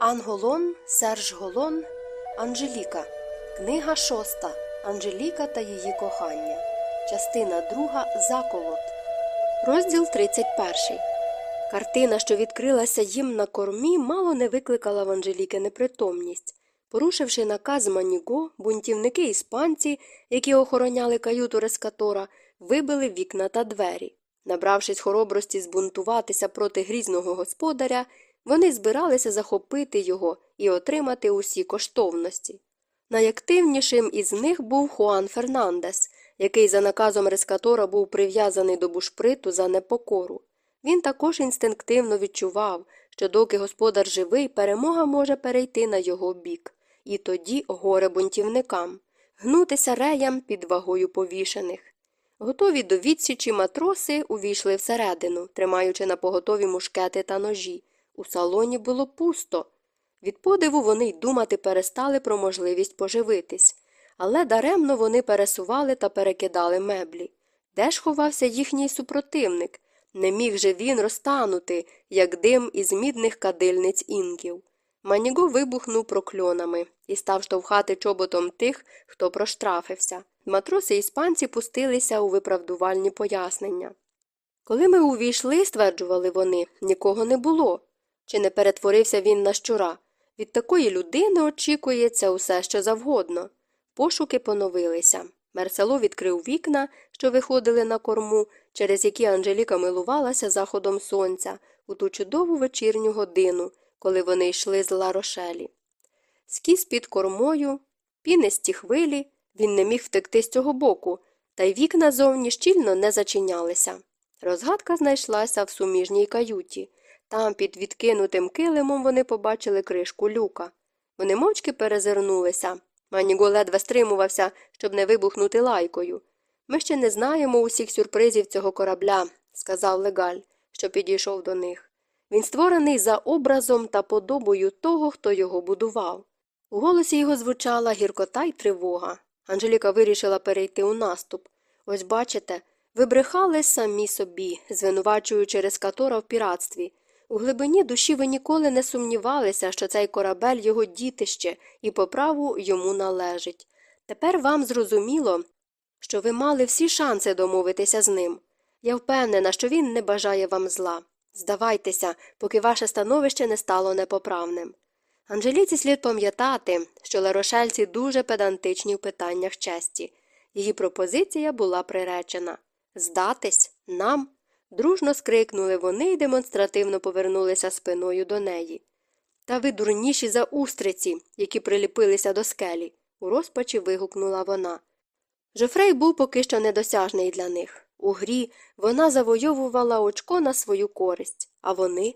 Анголон, Серж Голон, Анжеліка. Книга шоста. Анжеліка та її кохання. Частина друга. Заколот. Розділ 31. Картина, що відкрилася їм на кормі, мало не викликала в Анжеліки непритомність. Порушивши наказ Маніго, бунтівники іспанці, які охороняли каюту Рескатора, вибили вікна та двері. Набравшись хоробрості збунтуватися проти грізного господаря, вони збиралися захопити його і отримати усі коштовності. Найактивнішим із них був Хуан Фернандес, який за наказом Рескатора був прив'язаний до бушприту за непокору. Він також інстинктивно відчував, що доки господар живий, перемога може перейти на його бік, і тоді горе бунтівникам, гнутися реям під вагою повішених. Готові до відсічі матроси увійшли всередину, тримаючи на поготові мушкети та ножі. У салоні було пусто. Від подиву вони й думати перестали про можливість поживитись, але даремно вони пересували та перекидали меблі. Де ж ховався їхній супротивник? Не міг же він розтанути, як дим із мідних кадильниць інків. Маніго вибухнув прокльонами і став штовхати чоботом тих, хто проштрафився. Матроси іспанці пустилися у виправдувальні пояснення. Коли ми увійшли, стверджували вони, нікого не було. Чи не перетворився він на щура? Від такої людини очікується усе що завгодно. Пошуки поновилися. Мерсело відкрив вікна, що виходили на корму, через які Анжеліка милувалася заходом сонця у ту чудову вечірню годину, коли вони йшли з Ларошелі. Скіс під кормою, пінисті хвилі, він не міг втекти з цього боку, та й вікна зовні щільно не зачинялися. Розгадка знайшлася в суміжній каюті. Там, під відкинутим килимом, вони побачили кришку люка. Вони мовчки перезирнулися. Маніго ледве стримувався, щоб не вибухнути лайкою. Ми ще не знаємо усіх сюрпризів цього корабля, сказав легаль, що підійшов до них. Він створений за образом та подобою того, хто його будував. У голосі його звучала гіркота й тривога. Анжеліка вирішила перейти у наступ. Ось бачите, ви брехали самі собі, звинувачуючи Рескатора в піратстві. У глибині душі ви ніколи не сумнівалися, що цей корабель його дітище і по праву йому належить. Тепер вам зрозуміло, що ви мали всі шанси домовитися з ним. Я впевнена, що він не бажає вам зла. Здавайтеся, поки ваше становище не стало непоправним. Анжеліці слід пам'ятати, що ларошельці дуже педантичні в питаннях честі. Її пропозиція була приречена здатись нам. Дружно скрикнули вони й демонстративно повернулися спиною до неї. Та ви дурніші за устриці, які приліпилися до скелі, у розпачі вигукнула вона. Жофрей був поки що недосяжний для них. У грі вона завойовувала очко на свою користь, а вони.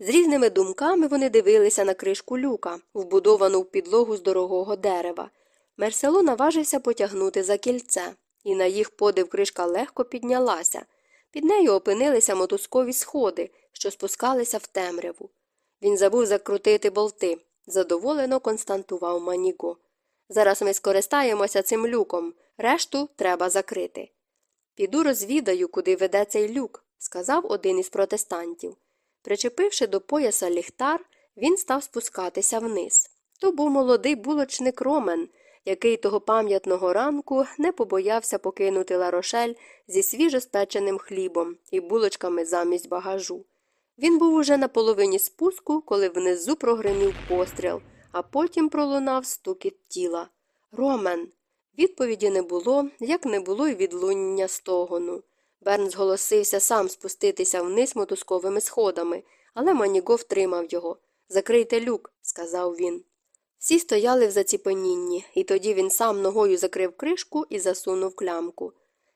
З різними думками вони дивилися на кришку люка, вбудовану в підлогу з дорогого дерева. Мерсело наважився потягнути за кільце, і на їх подив кришка легко піднялася. Під нею опинилися мотузкові сходи, що спускалися в темряву. Він забув закрутити болти, задоволено константував Маніго. Зараз ми скористаємося цим люком, решту треба закрити. Піду розвідаю, куди веде цей люк, сказав один із протестантів. Причепивши до пояса ліхтар, він став спускатися вниз. То був молодий булочник Ромен, який того пам'ятного ранку не побоявся покинути ларошель зі свіжоспеченим хлібом і булочками замість багажу. Він був уже на половині спуску, коли внизу прогримів постріл, а потім пролунав стукіт тіла. Ромен. Відповіді не було, як не було й відлуння стогону. Берн зголосився сам спуститися вниз мотузковими сходами, але Маніго втримав його. Закрийте люк, сказав він. Всі стояли в заціпенінні, і тоді він сам ногою закрив кришку і засунув клямку.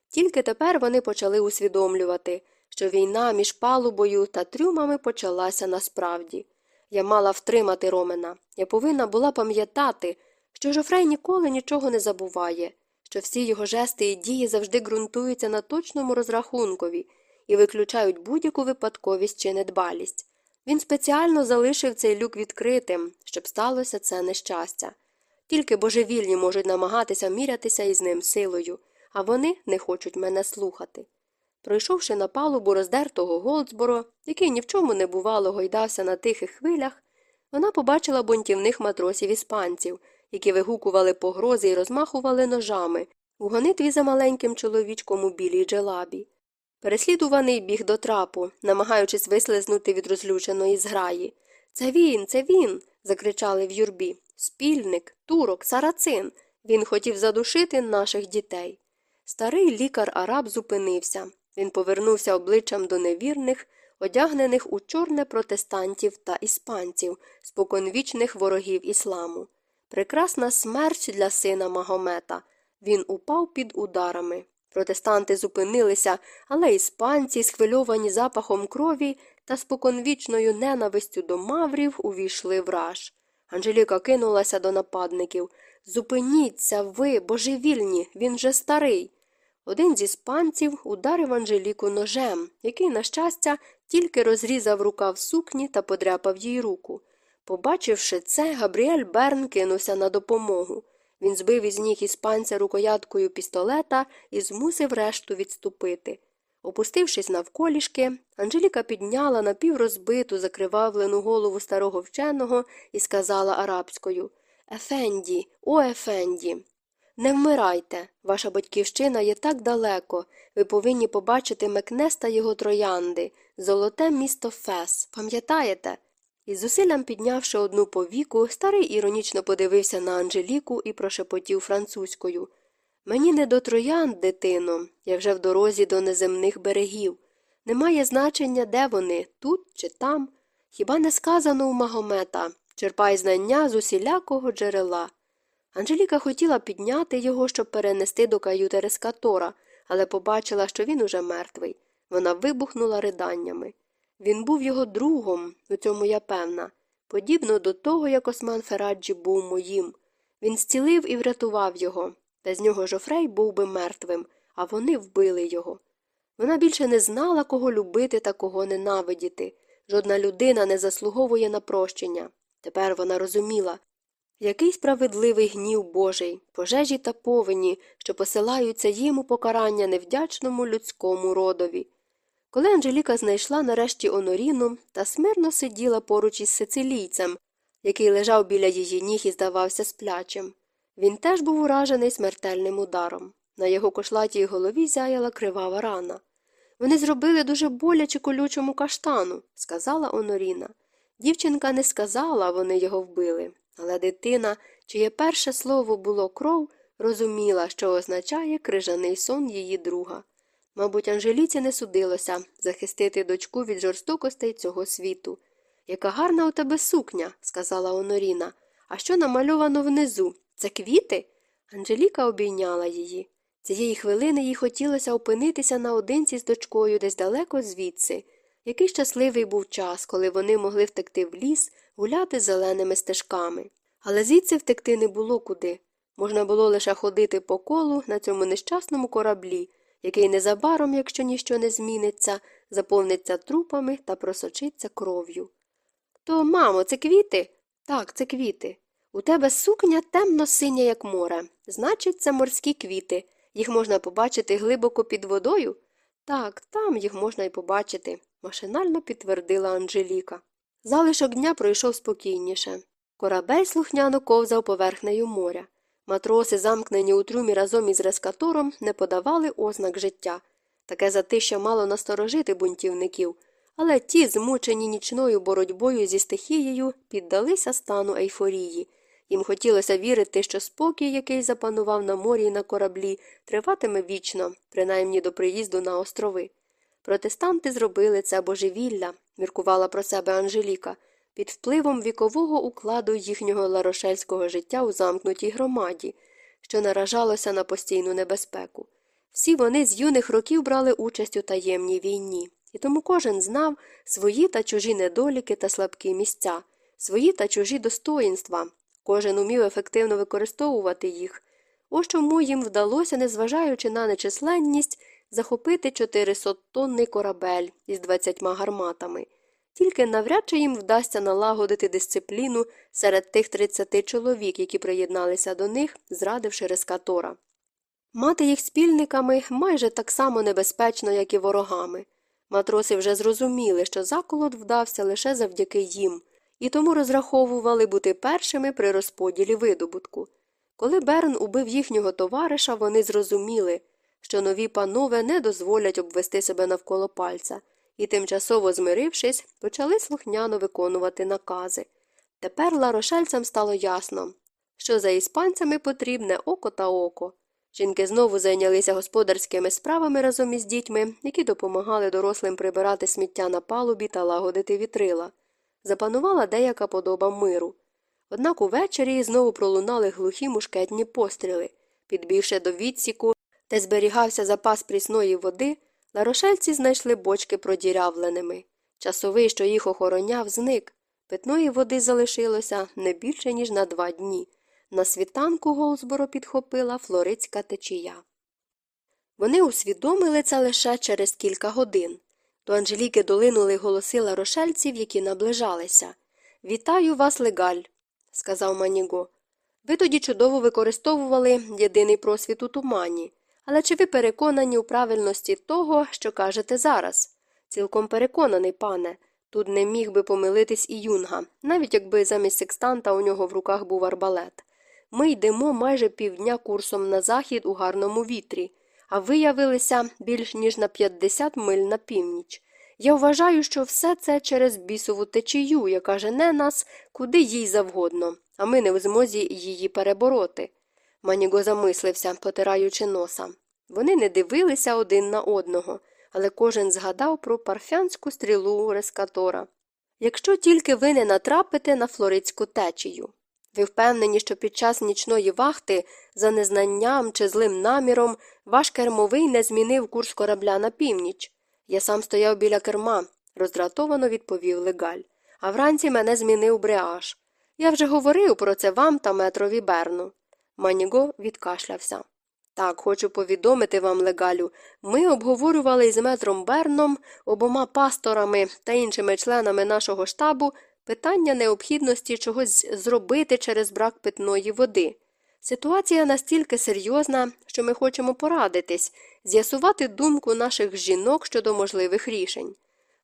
Тільки тепер вони почали усвідомлювати, що війна між палубою та трюмами почалася насправді. Я мала втримати Ромена. Я повинна була пам'ятати, що Жофрей ніколи нічого не забуває, що всі його жести і дії завжди ґрунтуються на точному розрахункові і виключають будь-яку випадковість чи недбалість. Він спеціально залишив цей люк відкритим, щоб сталося це нещастя. Тільки божевільні можуть намагатися мірятися із ним силою, а вони не хочуть мене слухати. Пройшовши на палубу роздертого Голдсборо, який ні в чому не бувало гойдався на тихих хвилях, Вона побачила бунтівних матросів іспанців, які вигукували погрози і розмахували ножами у гонитві за маленьким чоловічком у білій джелабі. Переслідуваний біг до трапу, намагаючись вислизнути від розлюченої зграї. Це він, це він. закричали в юрбі. Спільник, турок, сарацин. Він хотів задушити наших дітей. Старий лікар араб зупинився. Він повернувся обличчям до невірних, одягнених у чорне протестантів та іспанців, споконвічних ворогів ісламу. Прекрасна смерть для сина Магомета. Він упав під ударами. Протестанти зупинилися, але іспанці, схвильовані запахом крові та споконвічною ненавистю до маврів, увійшли в раж. Анжеліка кинулася до нападників. Зупиніться, ви, божевільні, він же старий. Один з іспанців ударив Анжеліку ножем, який, на щастя, тільки розрізав рукав сукні та подряпав їй руку. Побачивши це, Габріель Берн кинувся на допомогу. Він збив із ніг іспанця рукояткою пістолета і змусив решту відступити. Опустившись навколішки, Анжеліка підняла напіврозбиту, закривавлену голову старого вченого і сказала арабською Ефенді, о Ефенді, не вмирайте. Ваша батьківщина є так далеко. Ви повинні побачити Мекнес та його троянди, золоте місто Фес. Пам'ятаєте? Із зусиллям піднявши одну повіку, старий іронічно подивився на Анжеліку і прошепотів французькою. Мені не до троянд, дитино, я вже в дорозі до неземних берегів. Немає значення, де вони, тут чи там. Хіба не сказано у Магомета черпай знання з усілякого джерела. Анжеліка хотіла підняти його, щоб перенести до каюти рескатора, але побачила, що він уже мертвий. Вона вибухнула riданнями. Він був його другом, у цьому я певна, подібно до того, як Осман Фераджі був моїм. Він зцілив і врятував його. Без нього Жофрей був би мертвим, а вони вбили його. Вона більше не знала, кого любити та кого ненавидіти. Жодна людина не заслуговує на прощення. Тепер вона розуміла, який справедливий гнів Божий, пожежі та повені, що посилаються їм у покарання невдячному людському родові. Коли Анжеліка знайшла нарешті Оноріну та смирно сиділа поруч із сицилійцем, який лежав біля її ніг і здавався сплячим. Він теж був уражений смертельним ударом. На його кошлатій голові зяяла кривава рана. Вони зробили дуже боляче колючому каштану, сказала Оноріна. Дівчинка не сказала, вони його вбили, але дитина, чиє перше слово було кров, розуміла, що означає крижаний сон її друга. Мабуть, Анжеліці не судилося захистити дочку від жорстокостей цього світу. Яка гарна у тебе сукня, сказала Оноріна. А що намальовано внизу? Це квіти? Анжеліка обійняла її. Цієї хвилини їй хотілося опинитися наодинці з дочкою десь далеко звідси. Який щасливий був час, коли вони могли втекти в ліс, гуляти зеленими стежками. Але звідси втекти не було куди. Можна було лише ходити по колу на цьому нещасному кораблі, який незабаром, якщо ніщо не зміниться, заповниться трупами та просочиться кров'ю. То, мамо, це квіти? Так, це квіти. У тебе сукня темно синя, як море. Значить, це морські квіти. Їх можна побачити глибоко під водою? Так, там їх можна й побачити, машинально підтвердила Анжеліка. Залишок дня пройшов спокійніше. Корабель слухняно ковзав поверхнею моря. Матроси, замкнені у трюмі разом із рескатором, не подавали ознак життя. Таке затища мало насторожити бунтівників, але ті, змучені нічною боротьбою зі стихією, піддалися стану ейфорії. Їм хотілося вірити, що спокій, який запанував на морі і на кораблі, триватиме вічно, принаймні до приїзду на острови. Протестанти зробили це божевілля, міркувала про себе Анжеліка, під впливом вікового укладу їхнього ларошельського життя у замкнутій громаді, що наражалося на постійну небезпеку. Всі вони з юних років брали участь у таємній війні, і тому кожен знав свої та чужі недоліки та слабкі місця, свої та чужі достоїнства, кожен умів ефективно використовувати їх. Ось чому їм вдалося, незважаючи на нечисленність, захопити 400-тонний корабель із 20 гарматами. Тільки навряд чи їм вдасться налагодити дисципліну серед тих 30 чоловік, які приєдналися до них, зрадивши рескатора. Мати їх спільниками майже так само небезпечно, як і ворогами. Матроси вже зрозуміли, що заколот вдався лише завдяки їм, і тому розраховували бути першими при розподілі видобутку. Коли Берн убив їхнього товариша, вони зрозуміли, що нові панове не дозволять обвести себе навколо пальця, і, тимчасово змирившись, почали слухняно виконувати накази. Тепер ларошельцям стало ясно, що за іспанцями потрібне око та око. Жінки знову зайнялися господарськими справами разом із дітьми, які допомагали дорослим прибирати сміття на палубі та лагодити вітрила. Запанувала деяка подоба миру. Однак увечері знову пролунали глухі мушкетні постріли. Підбігши до відсіку, де зберігався запас прісної води, ларошельці знайшли бочки продірявленими. Часовий, що їх охороняв, зник. Питної води залишилося не більше, ніж на два дні. На світанку Голсборо підхопила флоридська течія. Вони усвідомили це лише через кілька годин. До Анжеліки долинули голоси ларошельців, які наближалися. Вітаю вас, Легаль, сказав Маніго. Ви тоді чудово використовували єдиний просвіт у тумані. Але чи ви переконані у правильності того, що кажете зараз? Цілком переконаний, пане. Тут не міг би помилитись і юнга, навіть якби замість секстанта у нього в руках був арбалет. Ми йдемо майже півдня курсом на захід у гарному вітрі, а виявилися більш ніж на 50 миль на північ. Я вважаю, що все це через бісову течію, яка жене нас куди їй завгодно, а ми не в змозі її перебороти. Маніго замислився, потираючи носа. Вони не дивилися один на одного, але кожен згадав про парфянську стрілу рескатора. Якщо тільки ви не натрапите на флоридську течію. Ви впевнені, що під час нічної вахти, за незнанням чи злим наміром, ваш кермовий не змінив курс корабля на північ. Я сам стояв біля керма, роздратовано відповів легаль. А вранці мене змінив бреаж. Я вже говорив про це вам та метрові Берну. Маніго відкашлявся. Так, хочу повідомити вам, легалю, ми обговорювали із метром Берном, обома пасторами та іншими членами нашого штабу питання необхідності чогось зробити через брак питної води. Ситуація настільки серйозна, що ми хочемо порадитись, з'ясувати думку наших жінок щодо можливих рішень.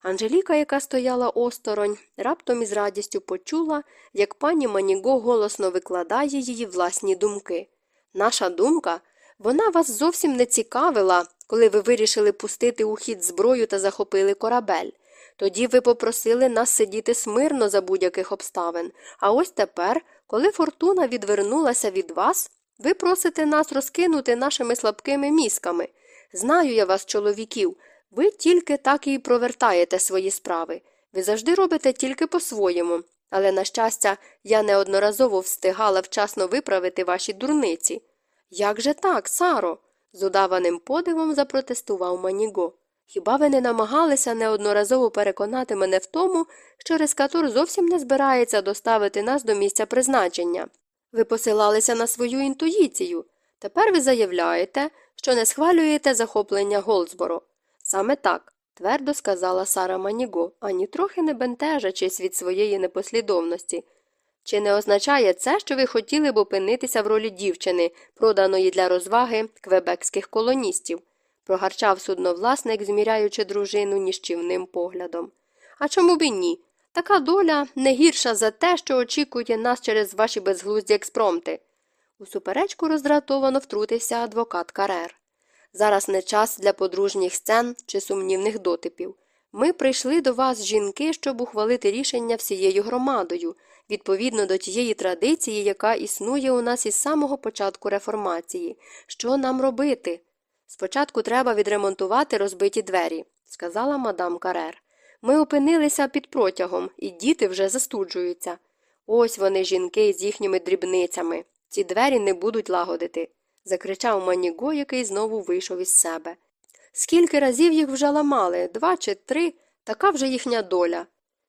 Анжеліка, яка стояла осторонь, раптом із радістю почула, як пані Маніго голосно викладає її власні думки. Наша думка, вона вас зовсім не цікавила, коли ви вирішили пустити у хід зброю та захопили корабель. Тоді ви попросили нас сидіти смирно за будь-яких обставин, а ось тепер, коли фортуна відвернулася від вас, ви просите нас розкинути нашими слабкими мізками. Знаю я вас, чоловіків, ви тільки так і провертаєте свої справи. Ви завжди робите тільки по-своєму, але, на щастя, я неодноразово встигала вчасно виправити ваші дурниці. Як же так, Саро? з удаваним подивом запротестував Маніго. Хіба ви не намагалися неодноразово переконати мене в тому, що Рескатур зовсім не збирається доставити нас до місця призначення? Ви посилалися на свою інтуїцію. Тепер ви заявляєте, що не схвалюєте захоплення Голдсборо. Саме так, твердо сказала Сара Маніго, ані трохи не бентежачись від своєї непослідовності. Чи не означає це, що ви хотіли б опинитися в ролі дівчини, проданої для розваги квебекських колоністів? прогарчав судновласник, зміряючи дружину ніщівним поглядом. А чому б і ні? Така доля не гірша за те, що очікує нас через ваші безглузді експромти. У суперечку роздратовано втрутився адвокат Карер. Зараз не час для подружніх сцен чи сумнівних дотипів. Ми прийшли до вас, жінки, щоб ухвалити рішення всією громадою, відповідно до тієї традиції, яка існує у нас із самого початку реформації. Що нам робити? Спочатку треба відремонтувати розбиті двері, сказала мадам Карер. Ми опинилися під протягом, і діти вже застуджуються. Ось вони, жінки, з їхніми дрібницями. Ці двері не будуть лагодити, закричав Маніго, який знову вийшов із себе. Скільки разів їх вже ламали, два чи три, така вже їхня доля.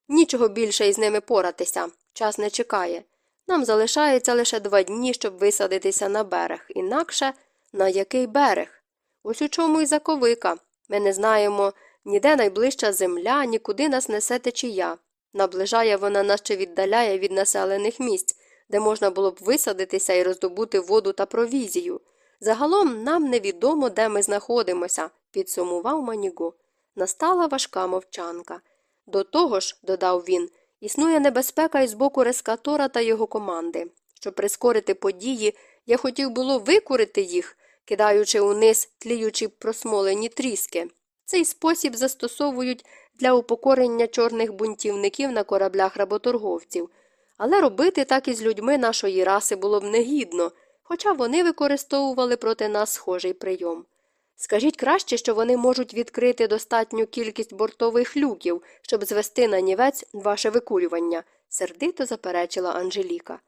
Нічого більше із ними поратися, час не чекає. Нам залишається лише два дні, щоб висадитися на берег, інакше на який берег? Ось у чому й заковика. Ми не знаємо ніде найближча земля, нікуди нас несе течія. Наближає вона нас чи віддаляє від населених місць, де можна було б висадитися і роздобути воду та провізію. Загалом нам невідомо, де ми знаходимося, підсумував Маніго. Настала важка мовчанка. До того ж, додав він, Існує небезпека і з боку Рескатора та його команди. Щоб прискорити події, я хотів було викурити їх, кидаючи униз тліючі просмолені тріски. Цей спосіб застосовують для упокорення чорних бунтівників на кораблях работорговців. Але робити так із людьми нашої раси було б негідно, хоча вони використовували проти нас схожий прийом. Скажіть краще, що вони можуть відкрити достатню кількість бортових люків, щоб звести на нівець ваше викурювання, сердито заперечила Анжеліка.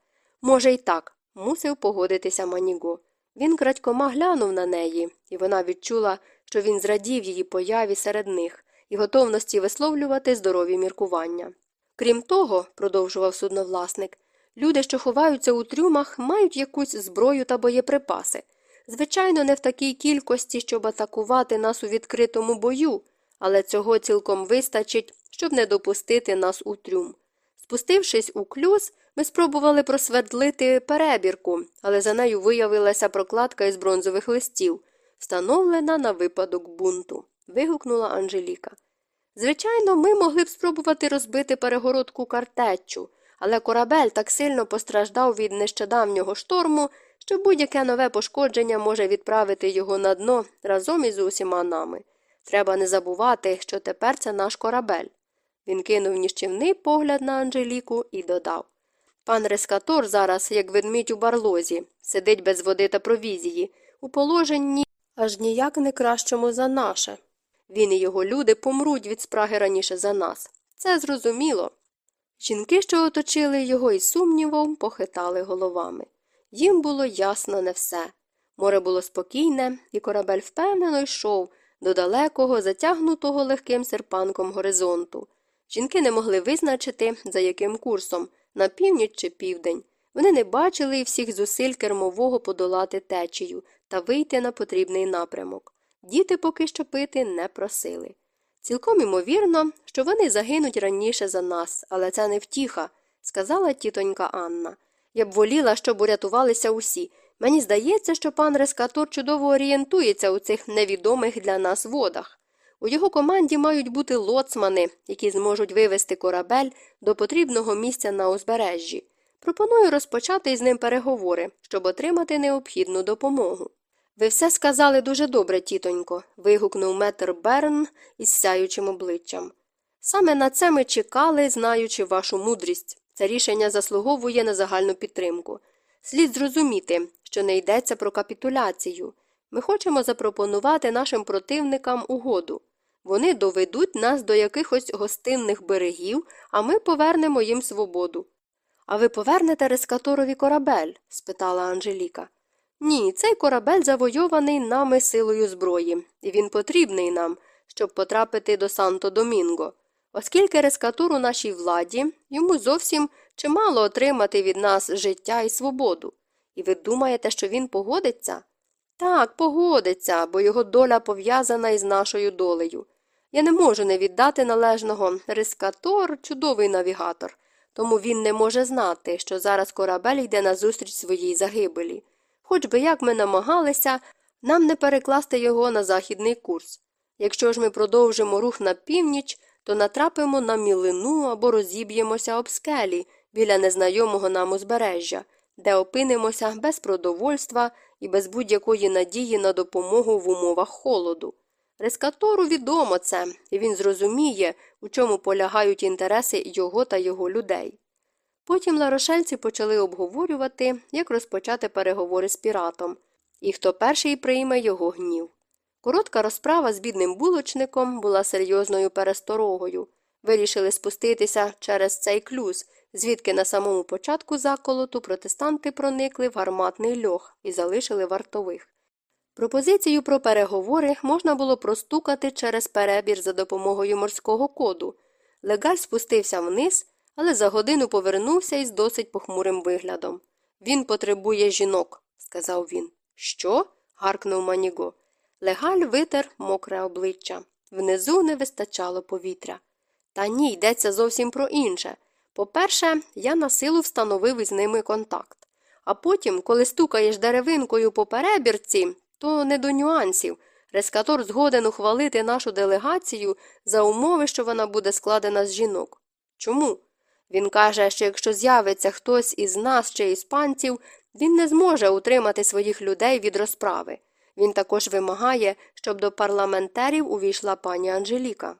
Може, й так, мусив погодитися Маніго. Він крадькома глянув на неї, і вона відчула, що він зрадів її появі серед них і готовності висловлювати здорові міркування. Крім того, продовжував судновласник, люди, що ховаються у трюмах, мають якусь зброю та боєприпаси. Звичайно, не в такій кількості, щоб атакувати нас у відкритому бою, але цього цілком вистачить, щоб не допустити нас у трюм. Спустившись у клюз, ми спробували просвердлити перебірку, але за нею виявилася прокладка із бронзових листів, встановлена на випадок бунту. вигукнула Анжеліка. Звичайно, ми могли б спробувати розбити перегородку картеччю, але корабель так сильно постраждав від нещодавнього шторму, що будь-яке нове пошкодження може відправити його на дно разом із усіма нами. Треба не забувати, що тепер це наш корабель. Він кинув ніщівний погляд на Анжеліку і додав Пан Рескатор зараз, як ведмідь у барлозі, сидить без води та провізії, у положенні аж ніяк не кращому за наше. Він і його люди помруть від спраги раніше за нас. Це зрозуміло. Жінки, що оточили його із сумнівом, похитали головами. Їм було ясно не все. Море було спокійне, і корабель впевнено йшов до далекого, затягнутого легким серпанком горизонту. Жінки не могли визначити, за яким курсом на північ чи південь. Вони не бачили всіх зусиль кермового подолати течію та вийти на потрібний напрямок. Діти поки що пити не просили. Цілком імовірно, що вони загинуть раніше за нас, але це не втіха, сказала тітонька Анна. Я б воліла, щоб урятувалися усі. Мені здається, що пан Рескатор чудово орієнтується у цих невідомих для нас водах. У його команді мають бути лоцмани, які зможуть вивести корабель до потрібного місця на узбережжі. Пропоную розпочати із ним переговори, щоб отримати необхідну допомогу. Ви все сказали дуже добре, тітонько. вигукнув метр Берн із сяючим обличчям. Саме на це ми чекали, знаючи вашу мудрість. Це рішення заслуговує на загальну підтримку. Слід зрозуміти, що не йдеться про капітуляцію. Ми хочемо запропонувати нашим противникам угоду. Вони доведуть нас до якихось гостинних берегів, а ми повернемо їм свободу. А ви повернете рескаторові корабель? спитала Анжеліка. Ні, цей корабель завойований нами силою зброї, і він потрібний нам, щоб потрапити до Санто Домінго. Оскільки рескатур у нашій владі, йому зовсім чимало отримати від нас життя і свободу. І ви думаєте, що він погодиться? Так, погодиться, бо його доля пов'язана із нашою долею. Я не можу не віддати належного рискатор чудовий навігатор, тому він не може знати, що зараз корабель йде назустріч своїй загибелі. Хоч би як ми намагалися, нам не перекласти його на західний курс. Якщо ж ми продовжимо рух на північ, то натрапимо на мілину або розіб'ємося об скелі біля незнайомого нам узбережжя, де опинимося без продовольства і без будь-якої надії на допомогу в умовах холоду. Рескатору відомо це, і він зрозуміє, у чому полягають інтереси його та його людей. Потім ларошельці почали обговорювати, як розпочати переговори з піратом, і хто перший прийме його гнів. Коротка розправа з бідним булочником була серйозною пересторогою. Вирішили спуститися через цей клюз, звідки на самому початку заколоту протестанти проникли в гарматний льох і залишили вартових. Пропозицію про переговори можна було простукати через перебір за допомогою морського коду. Легаль спустився вниз, але за годину повернувся із досить похмурим виглядом. Він потребує жінок, сказав він. Що? гаркнув Маніго. Легаль витер мокре обличчя. Внизу не вистачало повітря. Та ні, йдеться зовсім про інше. По-перше, я насилу встановив із ними контакт. А потім, коли стукаєш деревинкою по перебірці, то не до нюансів. Рескатор згоден ухвалити нашу делегацію за умови, що вона буде складена з жінок. Чому? Він каже, що якщо з'явиться хтось із нас чи іспанців, він не зможе утримати своїх людей від розправи. Він також вимагає, щоб до парламентерів увійшла пані Анжеліка.